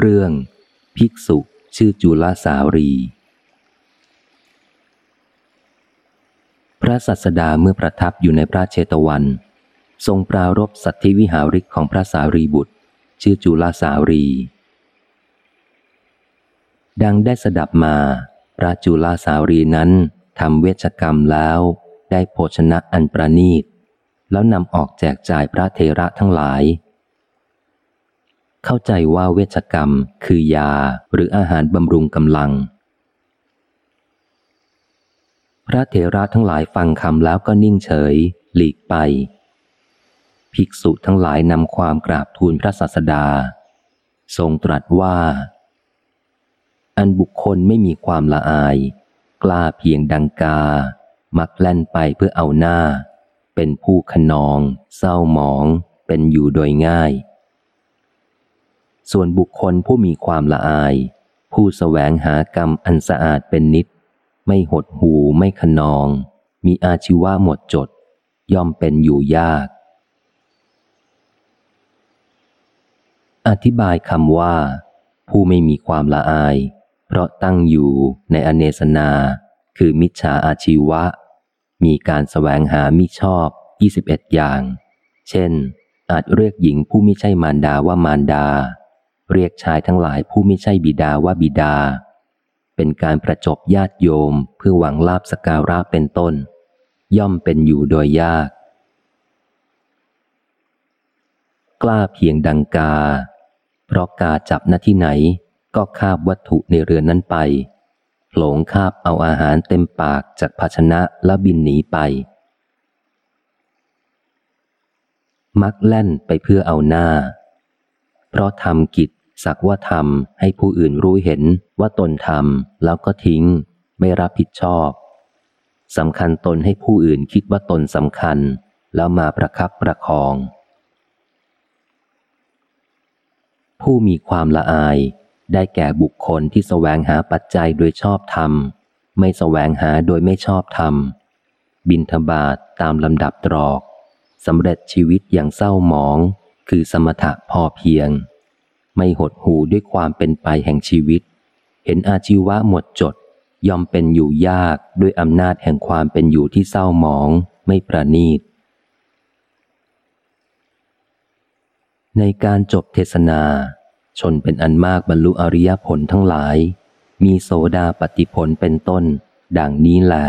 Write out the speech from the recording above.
เรื่อง ภิกษุชื่อจุลสารี พระสัสดาเมื่อประทับอยู่ในพระเชตวัน ทรงปรารบสัตธิวิหาริกของพระสารีบุตร ชื่อจุลสารี ดังได้สดับมา พระจุลสารีนั้นทำเวชกรรมแล้วได้โภชนะอันประนีต แล้วนำออกแจกจ่ายพระเทระทั้งหลาย เข้าใจว่าเวชกรรม คือยาหรืออาหารบำรุงกำลัง พระเถระทั้งหลายฟังคำแล้วก็นิ่งเฉย หลีกไป ภิกษุทั้งหลายนำความกราบทูลพระศาสดา ทรงตรัสว่า อันบุคคลไม่มีความละอาย กล้าเพียงดังกา มักแล่นไปเพื่อเอาหน้า เป็นผู้ขนอง เศร้าหมอง เป็นอยู่โดยง่าย ส่วนบุคคลผู้มีความละอาย ผู้สแสวงหากรรมอันสะอาดเป็นนิด ไม่หดหูไม่ขนอง มีอาชีวะหมดจด ย่อมเป็นอยู่ยาก อธิบายคำว่า ผู้ไม่มีความละอาย เพราะตั้งอยู่ในอเนสนา คือมิจฉาอาชีวะ มีการสแสวงหามิชอบ 21 อย่าง เช่นอาจเรียกหญิงผู้ไม่ใช่มารดาว่ามารดา เรียกชายทั้งหลายผู้ไม่ใช่บิดาว่าบิดา เป็นการประจบญาติโยมเพื่อหวังลาบสการะเป็นต้น ย่อมเป็นอยู่โดยยาก กล้าเพียงดังกา เพราะกาจับหน้าที่ไหนก็คาบวัตถุในเรือนนั้นไปหลงคาบเอาอาหารเต็มปากจากภาชนะแล้วบินหนีไป มักแล่นไปเพื่อเอาหน้า เพราะทำกิจสักว่าทำให้ผู้อื่นรู้เห็นว่าตนทำแล้วก็ทิ้ง ไม่รับผิดชอบสำคัญตนให้ผู้อื่นคิดว่าตนสำคัญ แล้วมาประคับประคอง ผู้มีความละอาย ได้แก่บุคคลที่แสวงหาปัจจัยโดยชอบธรรม ไม่แสวงหาโดยไม่ชอบธรรม บินทบาทตามลำดับตรอกสำเร็จชีวิตอย่างเศร้าหมอง คือสมถะพอเพียง ไม่หดหูด้วยความเป็นไปแห่งชีวิต เห็นอาชีวะหมดจดยอมเป็นอยู่ยากด้วยอำนาจแห่งความเป็นอยู่ที่เศร้าหมอง ไม่ประนีต ในการจบเทศนา ชนเป็นอันมากบรรลุอริยผลทั้งหลาย มีโสดาปฏิผลเป็นต้น ดังนี้แหละ